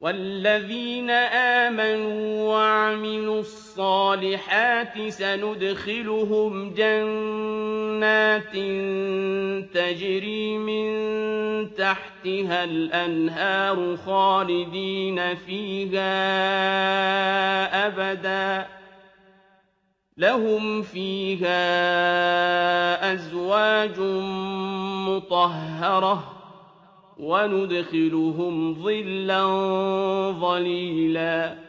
وَالَّذِينَ آمَنُوا وَعَمِلُوا الصَّالِحَاتِ سَنُدْخِلُهُمْ جَنَّاتٍ تَجْرِي مِن تَحْتِهَا الْأَنْهَارُ خَالِدِينَ فِيهَا أَبَدًا ۖ لَّهُمْ فِيهَا أَزْوَاجٌ مُّطَهَّرَةٌ ۖ وَنُدْخِلُهُمْ ظِلًّا ظَلِيلًا